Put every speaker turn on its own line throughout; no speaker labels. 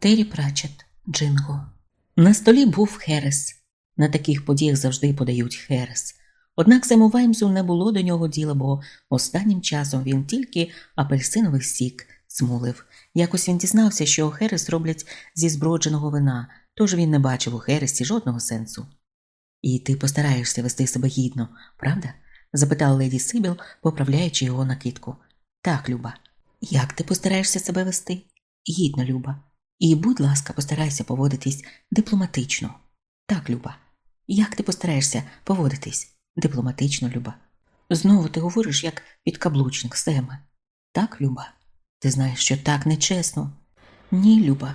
Террі Прачет, Джинго. На столі був Херес. На таких подіях завжди подають Херес. Однак Сему Ваймсу не було до нього діла, бо останнім часом він тільки апельсиновий сік смулив. Якось він дізнався, що Херес роблять зі збродженого вина, тож він не бачив у Хересі жодного сенсу. І ти постараєшся вести себе гідно, правда? запитала леді Сибіл, поправляючи його накидку. Так, Люба, як ти постараєшся себе вести? Гідно, Люба. І, будь ласка, постарайся поводитись дипломатично. Так, Люба. Як ти постараєшся поводитись? Дипломатично, Люба. Знову ти говориш, як підкаблучник Семе. Так, Люба. Ти знаєш, що так нечесно. Ні, Люба.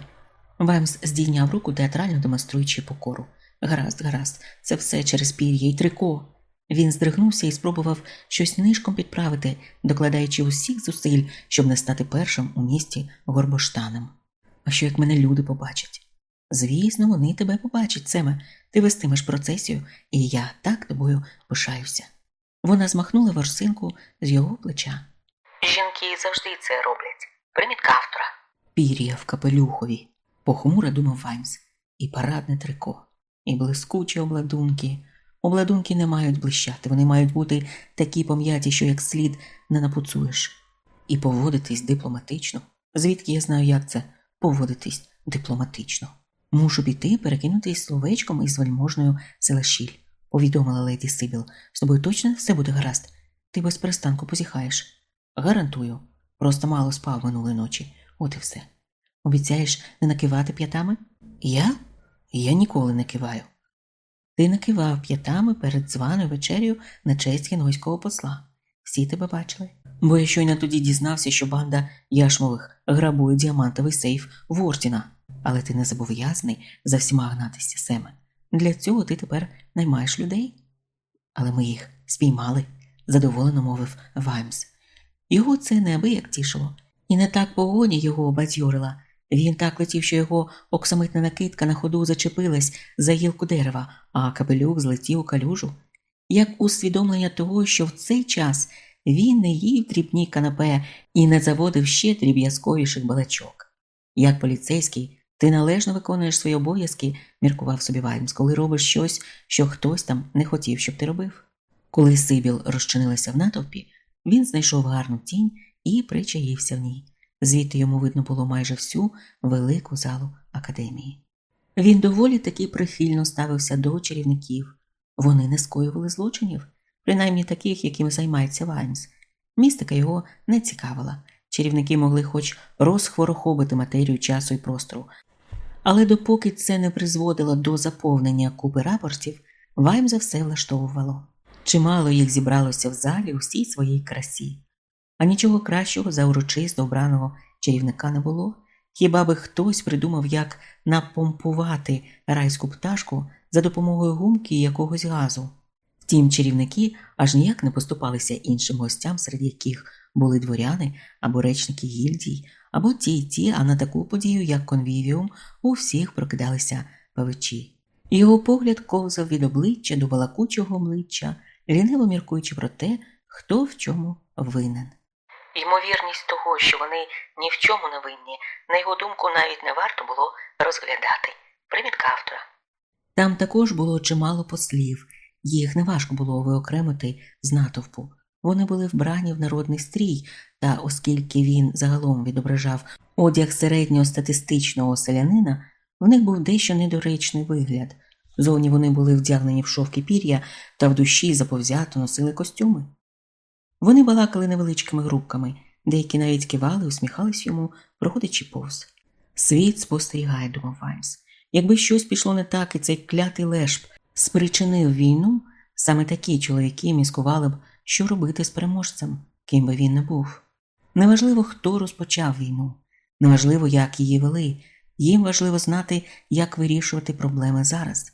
Ваймс здійняв руку, театрально демонструючи покору. Гаразд, гаразд, це все через пір'я і трико. Він здригнувся і спробував щось нишком підправити, докладаючи усіх зусиль, щоб не стати першим у місті горбоштаном. А що як мене люди побачать? Звісно, вони тебе побачать, Семе. Ти вестимеш процесію, і я так тобою пишаюся. Вона змахнула ворсинку з його плеча.
Жінки завжди це роблять. Примітка автора.
Пір'я в капелюхові, похмуро думав Ваймс, і парадне трико, і блискучі обладунки. Обладунки не мають блищати, вони мають бути такі пом'яті, що як слід не напуцуєш. І поводитись дипломатично. Звідки я знаю, як це поводитись дипломатично? Мушу піти перекинутись словечком із вельможною Селешіль, повідомила леді Сибіл. З тобою точно все буде гаразд. Ти без перестанку позіхаєш. Гарантую, просто мало спав минулої ночі. От і все. Обіцяєш не накивати п'ятами? Я? Я ніколи не киваю. Ти накивав п'ятами перед званою вечерю на честь кінгойського посла. Всі тебе бачили. Бо я щойно тоді дізнався, що банда яшмових грабує діамантовий сейф Вортіна. Але ти не зобов'язаний за всіма гнатися, Семе. Для цього ти тепер наймаєш людей. Але ми їх спіймали, задоволено мовив Ваймс. Його це неабияк тішило, і не так погоні його обадьорила. Він так летів, що його оксамитна накидка на ходу зачепилась за гілку дерева, а капелюк злетів у калюжу. Як усвідомлення того, що в цей час він не їв дрібні канапе і не заводив ще дріб'язковіших балачок. Як поліцейський, ти належно виконуєш свої обов'язки, міркував собі Ваймс, коли робиш щось, що хтось там не хотів, щоб ти робив. Коли Сибіл розчинилася в натовпі, він знайшов гарну тінь і причаївся в ній. Звідти йому видно було майже всю велику залу академії. Він доволі таки прихильно ставився до чарівників. Вони не скоювали злочинів, принаймні таких, якими займається Ваймс. Містика його не цікавила. Чарівники могли хоч розхворохобити матерію часу і простору. Але допоки це не призводило до заповнення купи рапортів, Ваймза все влаштовувало. Чимало їх зібралося в залі у всій своїй красі. А нічого кращого за урочисто обраного чарівника не було. Хіба би хтось придумав, як напомпувати райську пташку за допомогою гумки і якогось газу. Втім, чарівники аж ніяк не поступалися іншим гостям, серед яких були дворяни або речники гільдій, або ті й ті, а на таку подію, як конвівіум, у всіх прокидалися павичі. Його погляд ковзав від обличчя до балакучого обличчя, ліниво міркуючи про те, хто в чому винен.
Ймовірність того, що вони ні в чому не винні, на його думку, навіть не варто було розглядати. Примітка автора.
Там також було чимало послів, їх неважко було виокремити з натовпу. Вони були вбрані в народний стрій, та оскільки він загалом відображав одяг середньостатистичного селянина, в них був дещо недоречний вигляд. Зовні вони були вдягнені в шовки пір'я та в душі заповзято носили костюми. Вони балакали невеличкими групками, деякі навіть кивали, усміхались йому, проходячи повз. Світ спостерігає, думав Ваймс. Якби щось пішло не так, і цей клятий лешб спричинив війну, саме такі чоловіки міскували б, що робити з переможцем, ким би він не був. Неважливо, хто розпочав війну, неважливо, як її вели, їм важливо знати, як вирішувати проблеми зараз.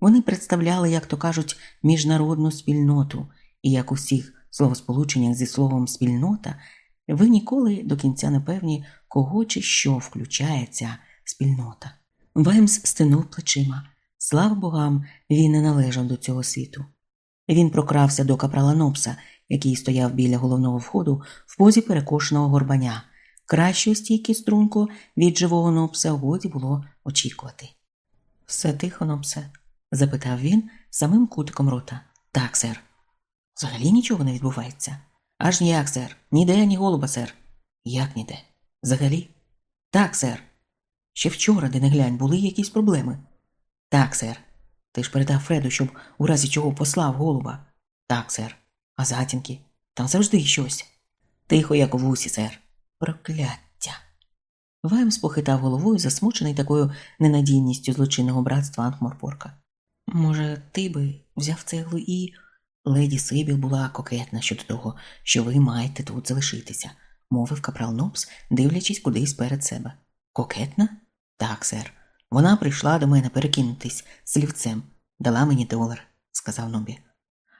Вони представляли, як то кажуть, міжнародну спільноту, і як у всіх словосполученнях зі словом спільнота, ви ніколи до кінця не певні, кого чи що включає ця спільнота. Ваймс стинув плечима. Слава богам, він не належав до цього світу. Він прокрався до капрала Нопса, який стояв біля головного входу в позі перекошеного горбаня. Кращої стійки струнку від живого нопса годі було очікувати. Все тихо, нопсе? запитав він самим кутиком рота. Так, сер. Взагалі нічого не відбувається. Аж ніяк, сер. Ніде, ні голуба, сер. Як ніде? Взагалі? Так, сер. Ще вчора, де не глянь, були якісь проблеми. Так, сер. Ти ж передав Фреду, щоб у разі чого послав голуба. Так, сер. А затінки? Там завжди щось. Тихо, як у вусі, сер. Прокляття. Ваймс похитав головою, засмучений такою ненадійністю злочинного братства Анкморпорка. Може, ти би взяв цеглу і. Леді Сибіл була кокетна щодо того, що ви маєте тут залишитися, мовив капрал Нопс, дивлячись кудись перед себе. Кокетна? Так, сер. Вона прийшла до мене перекинутись слівцем, дала мені долар, сказав Нобі.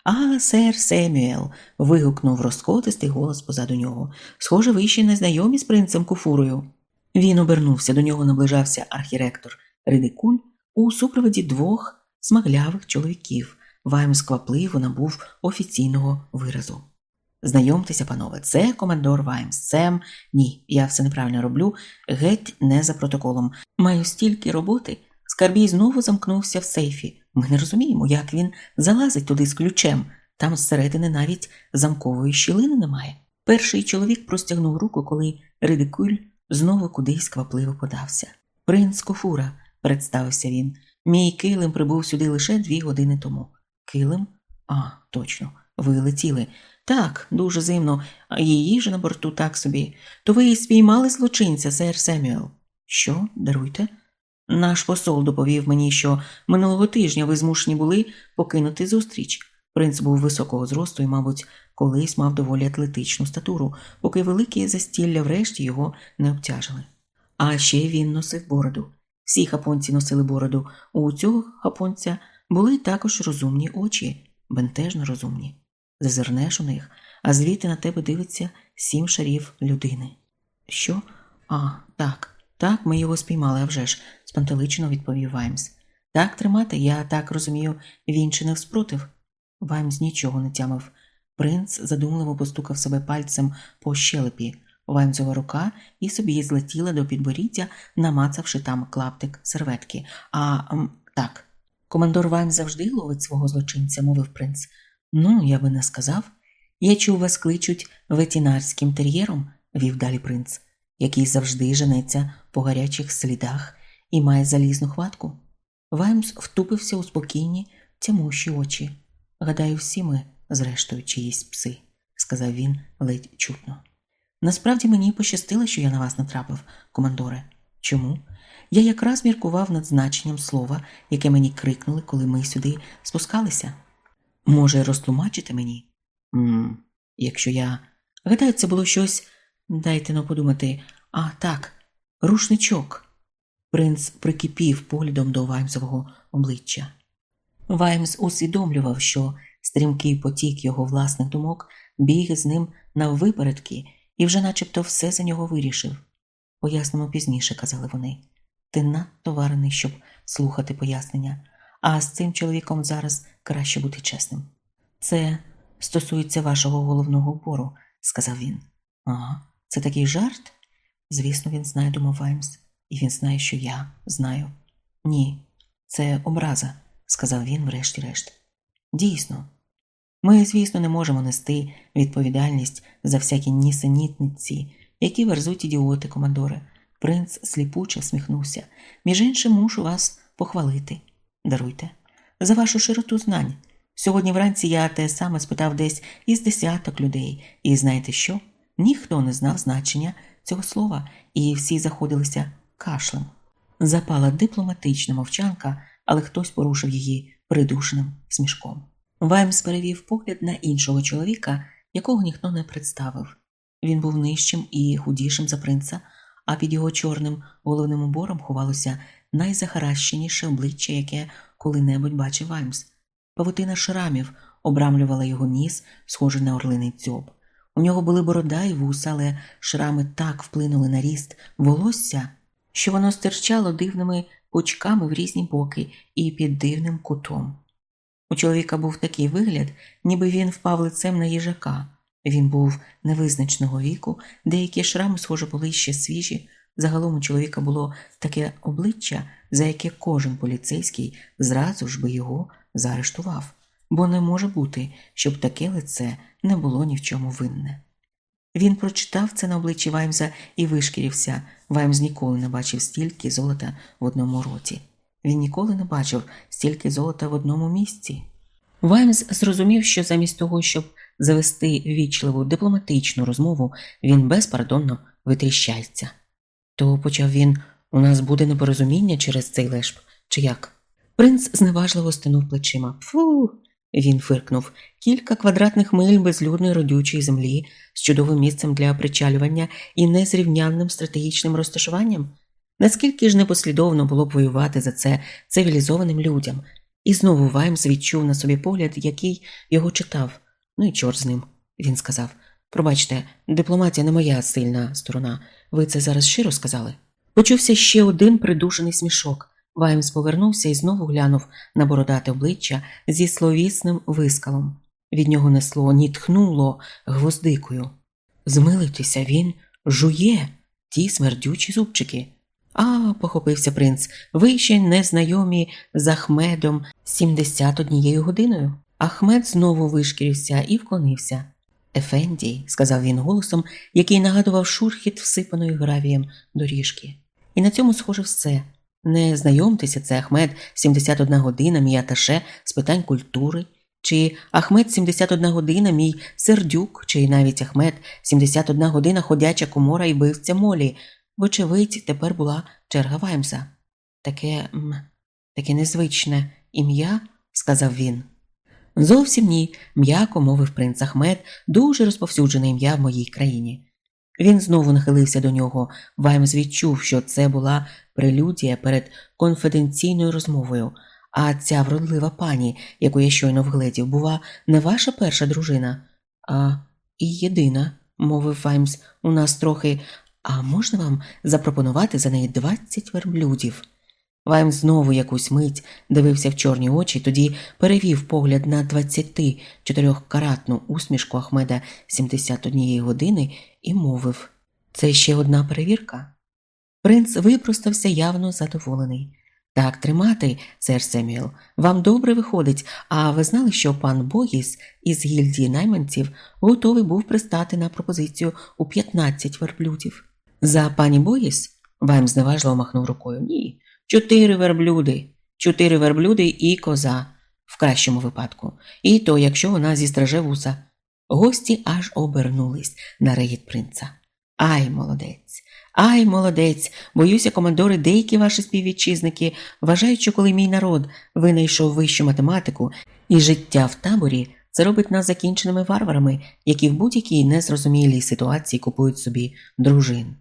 А, сер Семюел. вигукнув розкотистий голос позаду нього. Схоже, ви ще не знайомі з принцем Куфурою. Він обернувся, до нього наближався архіректор Ридикуль у супроводі двох смаглявих чоловіків. Ваймс квапливо набув офіційного виразу. Знайомтеся, панове, це командор Ваймс. Сем. Ні, я все неправильно роблю, геть не за протоколом. Маю стільки роботи. Скарбій знову замкнувся в сейфі. Ми не розуміємо, як він залазить туди з ключем. Там зсередини навіть замкової щілини немає. Перший чоловік простягнув руку, коли Ридикуль знову кудись квапливо подався. Принц Кофура, представився він. Мій килим прибув сюди лише дві години тому. Килим? А, точно, ви летіли. Так, дуже зимно, а її ж на борту так собі. То ви спіймали злочинця, сер Семюел. Що, даруйте? Наш посол доповів мені, що минулого тижня ви змушені були покинути зустріч. Принц був високого зросту і, мабуть, колись мав доволі атлетичну статуру, поки великі застілля врешті його не обтяжили. А ще він носив бороду. Всі хапонці носили бороду. У цього хапонця були також розумні очі, бентежно розумні. Зазирнеш у них, а звідти на тебе дивиться сім шарів людини. Що? А, так, так, ми його спіймали, а вже ж, спантеличено відповів Ваймс. Так тримати, я так розумію, він чинив спротив. Ваймс нічого не тямив. Принц задумливо постукав себе пальцем по щелепі. Ваймсова рука і собі злетіла до підборіддя, намацавши там клаптик серветки. А м, так, командор Ваймс завжди ловить свого злочинця, мовив принц. Ну, я би не сказав. Я чув, вас кличуть ветінарським тер'єром, вів далі принц, який завжди женеться по гарячих слідах і має залізну хватку. Ваймс втупився у спокійні, тямущі очі. Гадаю, всі ми, зрештою, чиїсь пси, сказав він ледь чутно. Насправді мені пощастило, що я на вас натрапив, командоре. Чому? Я якраз міркував над значенням слова, яке мені крикнули, коли ми сюди спускалися. Може, розтлумачити мені? м якщо я. Гадаю, це було щось. Дайте но подумати. А, так, рушничок. Принц прикипів поглядом до Ваймсового обличчя. Ваймс усвідомлював, що стрімкий потік його власних думок біг з ним наввипередки і вже начебто все за нього вирішив. Пояснимо пізніше, казали вони. Ти надто варений, щоб слухати пояснення, а з цим чоловіком зараз краще бути чесним. Це стосується вашого головного убору, сказав він. Ага, це такий жарт? Звісно, він знає, думав Ваймс, і він знає, що я знаю. Ні, це образа, сказав він, врешті-решт. Дійсно, ми, звісно, не можемо нести відповідальність за всякі нісенітниці, які верзуть ідіоти, командоре. Принц сліпуче всміхнувся. Між іншим, мушу вас похвалити. Даруйте, за вашу широту знань. Сьогодні вранці я те саме спитав десь із десяток людей, і знаєте що? Ніхто не знав значення цього слова, і всі заходилися кашлем. Запала дипломатична мовчанка, але хтось порушив її придушеним смішком. Ваймс перевів погляд на іншого чоловіка, якого ніхто не представив. Він був нижчим і худішим за принца, а під його чорним головним убором ховалося найзахаращеніше обличчя, яке коли-небудь бачив Ваймс. Павутина шрамів обрамлювала його ніс, схожий на орлиний дзьоб. У нього були борода і вуса, але шрами так вплинули на ріст волосся, що воно стирчало дивними пучками в різні боки і під дивним кутом. У чоловіка був такий вигляд, ніби він впав лицем на їжака. Він був невизначеного віку, деякі шрами, схоже, були ще свіжі. Загалом у чоловіка було таке обличчя, за яке кожен поліцейський зразу ж би його заарештував, бо не може бути, щоб таке лице не було ні в чому винне. Він прочитав це на обличчі Ваймза і вишкірився. Ваймз ніколи не бачив стільки золота в одному роті. Він ніколи не бачив стільки золота в одному місці. Ваймс зрозумів, що замість того, щоб завести вічливу дипломатичну розмову, він безпардонно витріщається. То почав він у нас буде непорозуміння через цей лешб, чи як? Принц зневажливо стинув плечима. Фу. Він фиркнув кілька квадратних миль безлюдної родючої землі з чудовим місцем для причалювання і незрівнянним стратегічним розташуванням. Наскільки ж непослідовно було б воювати за це цивілізованим людям, і знову Ваймс відчув на собі погляд, який його читав. Ну і чорт з ним, він сказав. Пробачте, дипломатія не моя сильна сторона. Ви це зараз щиро сказали? Почувся ще один придушений смішок. Ваймс повернувся і знову глянув на бородате обличчя зі словісним вискалом. Від нього несло, нітхнуло гвоздикою. Змилитися він жує ті смердючі зубчики. А, похопився принц, ви ще не знайомі з Ахмедом 71 годиною. Ахмед знову вишкірився і вклонився. Ефенді, сказав він голосом, який нагадував шурхіт всипаної гравієм доріжки. І на цьому схоже все. Не знайомтеся, це Ахмед 71 година, мій аташе з питань культури, чи Ахмед 71 година, мій сердюк, чи навіть Ахмед 71 година ходяча комора і бивця молі. Вочевидь, тепер була черга Ваймса. Таке м, таке незвичне ім'я, сказав він. Зовсім ні, м'яко мовив принц Ахмед, дуже розповсюджене ім'я в моїй країні. Він знову нахилився до нього. Ваймс відчув, що це була прелюдія перед конфіденційною розмовою. А ця вродлива пані, яку я щойно вгледів, була не ваша перша дружина, а і єдина, мовив Ваймс, у нас трохи. А можна вам запропонувати за неї двадцять верблюдів? Ваймс знову якусь мить дивився в чорні очі, тоді перевів погляд на 24-каратну усмішку Ахмеда 71 години і мовив Це ще одна перевірка. Принц випростався явно задоволений. Так, тримати, сер Семюел, вам добре виходить, а ви знали, що пан Боїс із гільдії найманців готовий був пристати на пропозицію у 15 верблюдів. За пані Боїс? Вайм зневажливо махнув рукою. Ні. Чотири верблюди, чотири верблюди і коза, в кращому випадку, і то, якщо вона зістраже вуса. Гості аж обернулись на регіт принца. Ай, молодець, ай, молодець. Боюся, командори, деякі ваші співвітчизники вважають, що коли мій народ винайшов вищу математику і життя в таборі, це робить нас закінченими варварами, які в будь-якій незрозумілій ситуації купують собі дружин.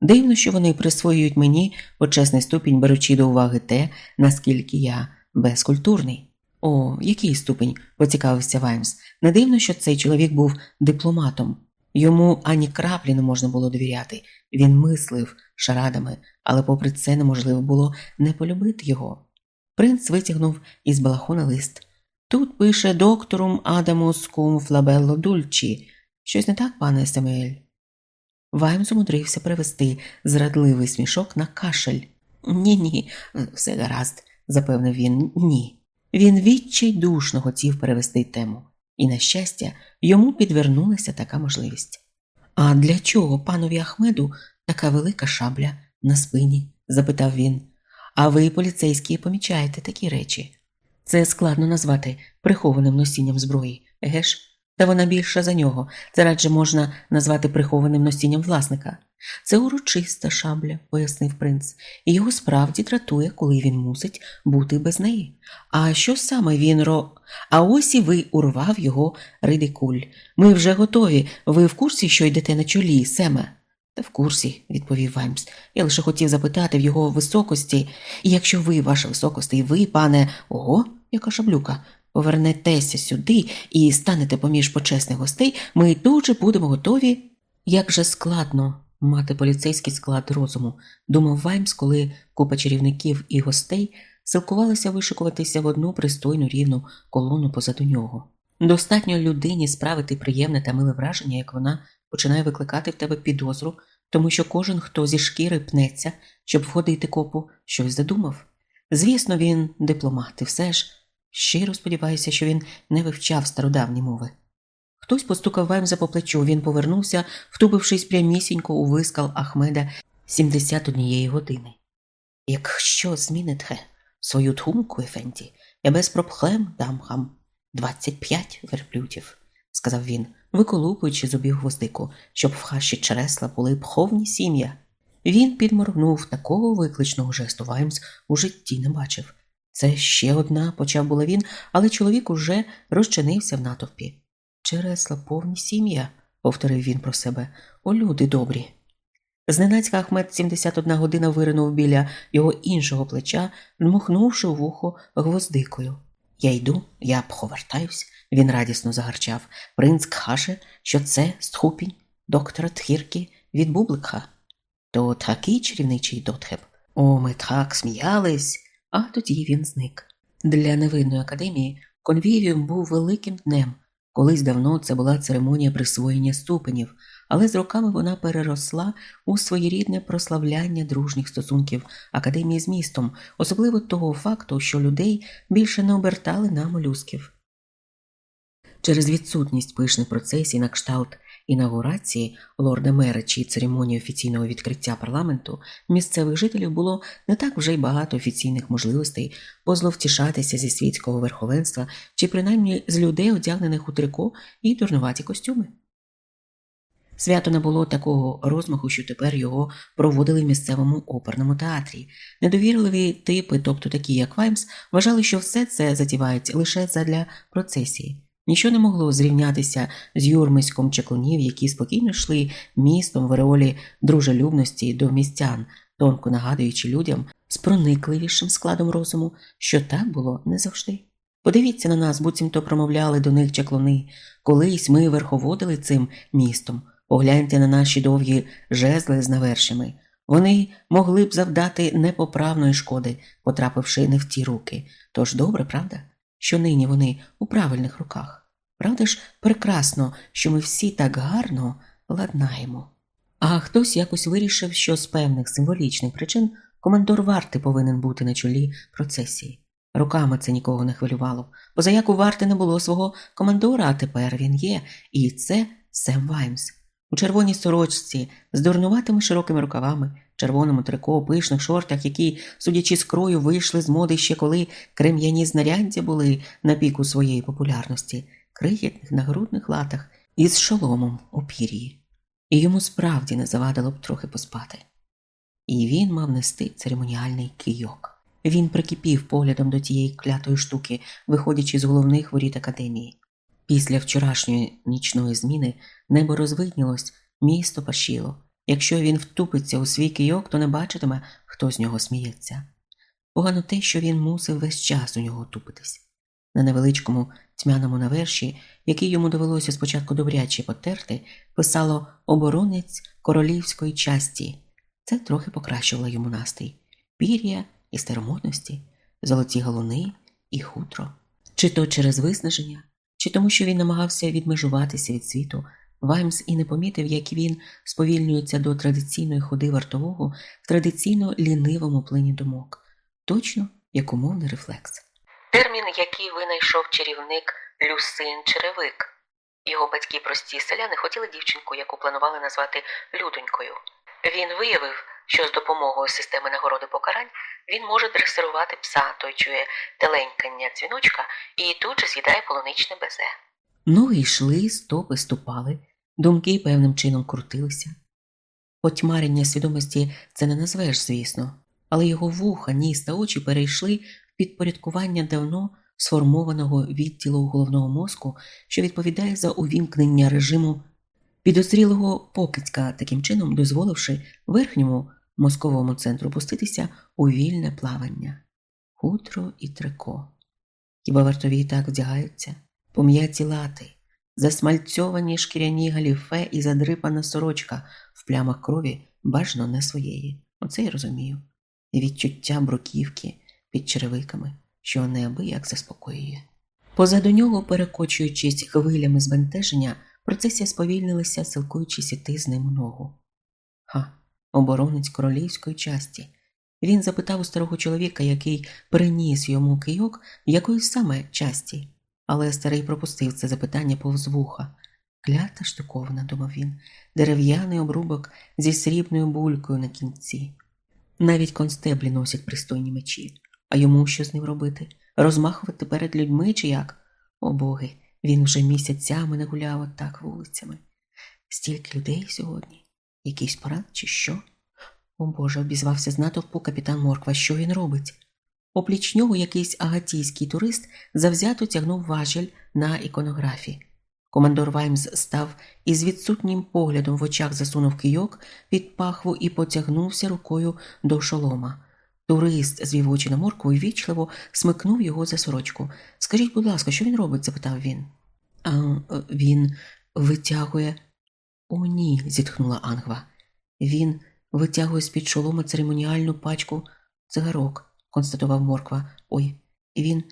Дивно, що вони присвоюють мені почесний ступінь, беручи до уваги те, наскільки я безкультурний. О, який ступінь, поцікавився Ваймс. Не дивно, що цей чоловік був дипломатом. Йому ані краплі не можна було довіряти. Він мислив шарадами, але, попри це, неможливо було не полюбити його. Принц витягнув із балахона лист. Тут пише doctorum Adamus cum flabello dulci. Щось не так, пане Семюель? Вайм зумудрився привести зрадливий смішок на кашель. Ні, ні, все гаразд, запевнив він, ні. Він відчайдушно хотів перевести тему, і, на щастя, йому підвернулася така можливість. А для чого панові Ахмеду така велика шабля на спині? запитав він. А ви, поліцейські, помічаєте такі речі? Це складно назвати прихованим носінням зброї, еге ж? Та вона більша за нього, це радше можна назвати прихованим носінням власника. Це урочиста шабля, пояснив принц, і його справді дратує, коли він мусить бути без неї. А що саме він ро. А ось і ви урвав його ридикуль. Ми вже готові. Ви в курсі, що йдете на чолі, Семе? Та в курсі, відповів Ваймс. Я лише хотів запитати в його високості, і якщо ви, ваша високості, і ви, пане, ого, яка шаблюка, повернетеся сюди і станете поміж почесних гостей, ми тут же будемо готові. Як же складно мати поліцейський склад розуму, думав Ваймс, коли купа чарівників і гостей силкувалися вишикуватися в одну пристойну рівну колону позаду нього. Достатньо людині справити приємне та миле враження, як вона починає викликати в тебе підозру, тому що кожен, хто зі шкіри пнеться, щоб входити копу, щось задумав. Звісно, він дипломат, і все ж щиро сподіваюся, що він не вивчав стародавні мови. Хтось постукав Ваймза по плечу, він повернувся, втупившись прямісінько у вискал Ахмеда 71 години. Якщо зміните свою думку, Ефенді, я без проблем дам вам 25 верблюдів, сказав він, виколупуючи зубів гвоздику, щоб в хащі чересла були повні сім'я. Він підморгнув такого викличного жесту Ваймс у житті не бачив. Це ще одна, почав було він, але чоловік уже розчинився в натовпі. Чересла повні сім'я, повторив він про себе. О, люди добрі. Зненацька Ахмед 71 година виринув біля його іншого плеча, дмухнувши в вухо гвоздикою. Я йду, я повертаюсь, він радісно загарчав. Принц каже, що це стхупінь доктора Тхірки від Бублика. То такий чарівничий дотхеп. О, ми так сміялись, а тоді він зник. Для невинної академії конвівіум був великим днем. Колись давно це була церемонія присвоєння ступенів, але з роками вона переросла у своєрідне прославляння дружніх стосунків академії з містом, особливо того факту, що людей більше не обертали на молюсків. Через відсутність пишних процесій на кшталт інаугурації лорда мера чи церемонії офіційного відкриття парламенту місцевих жителів було не так вже й багато офіційних можливостей позловтішатися зі світського верховенства чи принаймні з людей, одягнених у трико і дурнуваті костюми. Свято не було такого розмаху, що тепер його проводили в місцевому оперному театрі. Недовірливі типи, тобто такі, як Ваймс, вважали, що все це затівають лише задля процесії. Ніщо не могло зрівнятися з юрмиськом чеклунів, які спокійно йшли містом в ореолі дружелюбності до містян, тонко нагадуючи людям з проникливішим складом розуму, що так було не завжди. Подивіться на нас, буцімто промовляли до них чаклуни. Колись ми верховодили цим містом. Погляньте на наші довгі жезли з навершами. Вони могли б завдати непоправної шкоди, потрапивши не в ті руки. Тож добре, правда, що нині вони у правильних руках. Правда ж, прекрасно, що ми всі так гарно ладнаємо. А хтось якось вирішив, що з певних символічних причин командор варти повинен бути на чолі процесії. Руками це нікого не хвилювало, поза як у варти не було свого командора, а тепер він є, і це Сем Ваймс. У червоній сорочці з дурнуватими широкими рукавами, червоному трико, пишних шортах, які, судячи з крою, вийшли з моди ще коли крем'яні знаряддя були на піку своєї популярності крихітних нагрудних латах із шоломом у пір'ї, і йому справді не завадило б трохи поспати. І він мав нести церемоніальний кийок. Він прикипів поглядом до тієї клятої штуки, виходячи з головних воріт академії. Після вчорашньої нічної зміни небо розвиднілось, місто пашіло. Якщо він втупиться у свій кийок, то не бачитиме, хто з нього сміється. Погано те, що він мусив весь час у нього тупитись. На невеличкому тьмяному наверші, який йому довелося спочатку добряче потерти, писало оборонець королівської часті. Це трохи покращувало йому настрій пір'я і старомодності, золоті галуни і хутро. Чи то через виснаження, чи тому, що він намагався відмежуватися від світу, Ваймс і не помітив, як він сповільнюється до традиційної ходи вартового в традиційно лінивому плині думок, точно як умовний рефлекс.
Термін, який винайшов чарівник Люсин Черевик. Його батьки прості селяни хотіли дівчинку, яку планували назвати Людонькою. Він виявив, що з допомогою системи нагороди покарань він може дресирувати пса, той чує теленькання дзвіночка і тут же з'їдає полуничне безе.
Ноги йшли, стопи ступали, думки певним чином крутилися. Потьмарення свідомості це не назвеш, звісно, але його вуха, ніс та очі перейшли підпорядкування давно сформованого відділу головного мозку, що відповідає за увімкнення режиму підозрілого покидька, таким чином дозволивши верхньому мозковому центру пуститися у вільне плавання, хутро і трико. Хіба вартові так вдягаються, пом'яті лати, засмальцьовані шкіряні галіфе і задрипана сорочка в плямах крові бажано не своєї. Оце я розумію. Відчуття бруківки, під черевиками, що неабияк заспокоює. Позаду нього, перекочуючись хвилями збентеження, процесія сповільнилася, силкуючись іти з ним ногу. Ха, оборонець королівської часті. Він запитав у старого чоловіка, який приніс йому кийок, якої саме часті, але старий пропустив це запитання повз вуха. Клята штуковина, думав він, дерев'яний обрубок зі срібною булькою на кінці. Навіть констеблі носять пристойні мечі. А йому що з ним робити? Розмахувати перед людьми чи як? О боги, він вже місяцями не гуляв отак вулицями. Стільки людей сьогодні, якийсь парад, чи що? О Боже, обізвався з натовпу капітан Морква. Що він робить? Опліч нього якийсь агатійський турист завзято тягнув важіль на іконографі. Командор Ваймс став із відсутнім поглядом в очах засунув кийок під пахву і потягнувся рукою до шолома. Турист звів очі на моркву і вічливо смикнув його за сорочку. Скажіть, будь ласка, що він робить? запитав він. А він витягує. О, ні, зітхнула Ангва. Він витягує з-під шолома церемоніальну пачку цигарок, констатував морква. Ой, він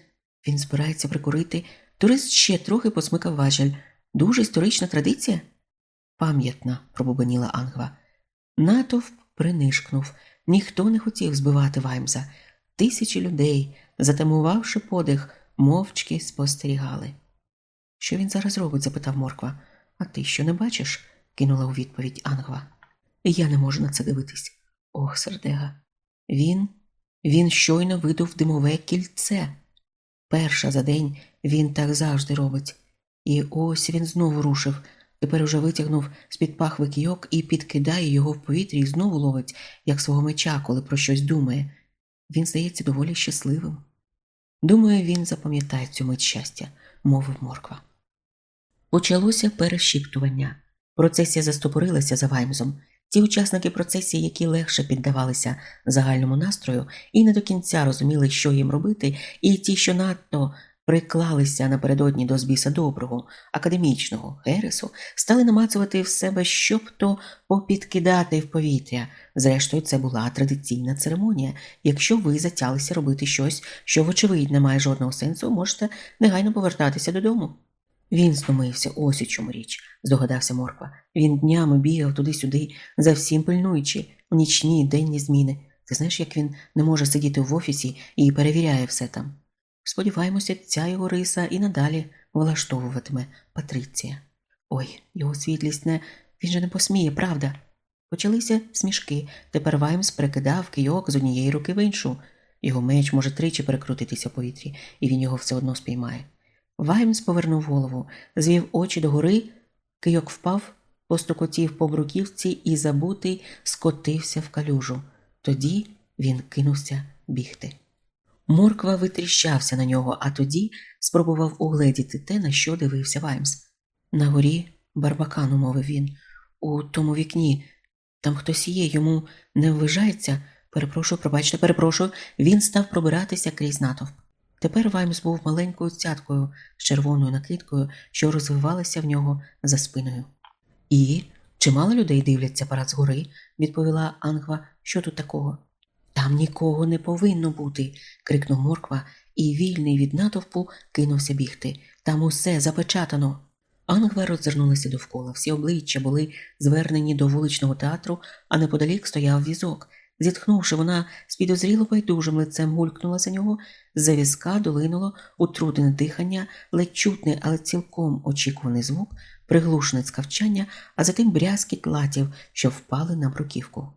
він збирається прикурити. Турист ще трохи посмикав важель. Дуже історична традиція? Пам'ятна, пробубаніла Ангва. Натовп принишкнув. Ніхто не хотів збивати Ваймса. Тисячі людей, затамувавши подих, мовчки спостерігали. Що він зараз робить? запитав Морква. А ти що не бачиш? кинула у відповідь Ангва. Я не можу на це дивитись. Ох, сердега. Він, він щойно видув димове кільце. Перша за день він так завжди робить. І ось він знову рушив, тепер уже витягнув з-під пахви кійок і підкидає його в повітрі і знову ловить, як свого меча, коли про щось думає. Він здається доволі щасливим. Думаю, він запам'ятає цю мить щастя, мовив морква. Почалося перешіптування. Процесія застопорилася за Ваймзом. Ті учасники процесії, які легше піддавалися загальному настрою і не до кінця розуміли, що їм робити, і ті, що надто приклалися напередодні до збіса доброго, академічного Гересу, стали намацувати в себе, щоб то попідкидати в повітря. Зрештою, це була традиційна церемонія. Якщо ви затялися робити щось, що, вочевидь, не має жодного сенсу, можете негайно повертатися додому. Він стомився, ось у чому річ, здогадався Морква. Він днями бігав туди-сюди, за всім пильнуючи, нічні, денні зміни. Ти знаєш, як він не може сидіти в офісі і перевіряє все там. Сподіваємося, ця його риса і надалі влаштовуватиме Патриція. Ой, його світлість не він же не посміє, правда. Почалися смішки. Тепер Ваймс перекидав кийок з однієї руки в іншу. Його меч може тричі перекрутитися в повітрі, і він його все одно спіймає. Ваймс повернув голову, звів очі догори, кийок впав, постукотів по бруківці і забутий скотився в калюжу. Тоді він кинувся бігти. Морква витріщався на нього, а тоді спробував угледіти те, на що дивився Ваймс. На горі барбакану, мовив він, у тому вікні. Там хтось є, йому не ввижається. Перепрошую, пробачте, перепрошую, він став пробиратися крізь натовп. Тепер Ваймс був маленькою цяткою з червоною накидкою, що розвивалася в нього за спиною. І чимало людей дивляться парад згори, відповіла Ангва. Що тут такого? Там нікого не повинно бути, крикнув Морква і, вільний від натовпу, кинувся бігти. Там усе запечатано. Ангва роззирнулася довкола. Всі обличчя були звернені до вуличного театру, а неподалік стояв візок. Зітхнувши, вона з підозріло байдужим лицем гулькнула за нього, з-за візка долинуло утрудене дихання, ледь чутний, але цілком очікуваний звук, приглушене скавчання, а затим брязкіт латів, що впали на бруківку.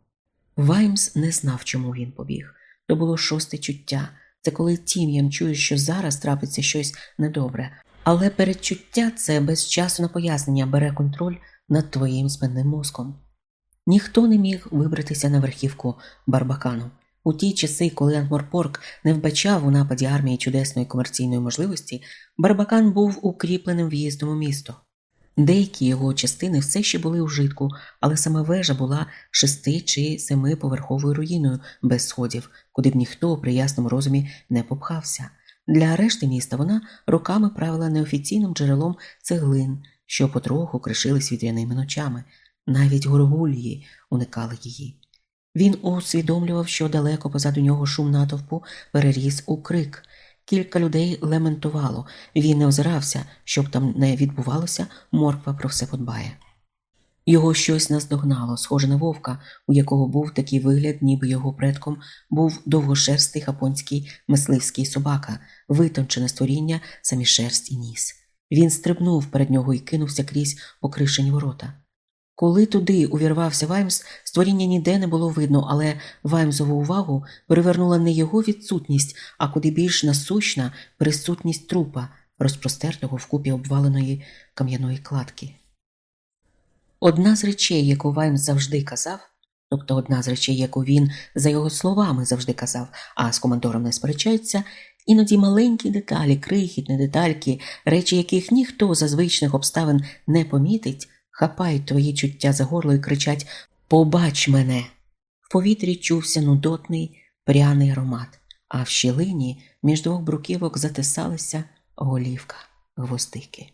Ваймс не знав, чому він побіг. То було шосте чуття. Це коли тім'ям чуєш, що зараз трапиться щось недобре, але передчуття це без часу на пояснення бере контроль над твоїм спинним мозком. Ніхто не міг вибратися на верхівку Барбакану. У ті часи, коли Анморпорк не вбачав у нападі армії чудесної комерційної можливості, Барбакан був укріпленим в'їздом у місто. Деякі його частини все ще були у житку, але сама вежа була шести чи семиповерховою руїною без сходів, куди б ніхто при ясному розумі не попхався. Для решти міста вона роками правила неофіційним джерелом цеглин, що потроху кришились вітряними ночами. Навіть горгулії уникали її. Він усвідомлював, що далеко позаду нього шум натовпу переріс у крик. Кілька людей лементувало. Він не озирався, щоб там не відбувалося, морква про все подбає. Його щось наздогнало, схоже на вовка, у якого був такий вигляд, ніби його предком був довгошерстий хапонський мисливський собака, витончене створіння, самі шерсть і ніс. Він стрибнув перед нього і кинувся крізь покришені ворота. Коли туди увірвався Ваймс, створіння ніде не було видно, але Ваймсову увагу привернула не його відсутність, а куди більш насущна присутність трупа, розпростертого в купі обваленої кам'яної кладки. Одна з речей, яку Ваймс завжди казав, тобто одна з речей, яку він, за його словами, завжди казав, а з командором не сперечаються, іноді маленькі деталі, крихітні детальки, речі, яких ніхто за звичних обставин не помітить, хапають твої чуття за горло і кричать Побач мене! В повітрі чувся нудотний пряний аромат, а в щілині між двох бруківок затисалася голівка гвоздики.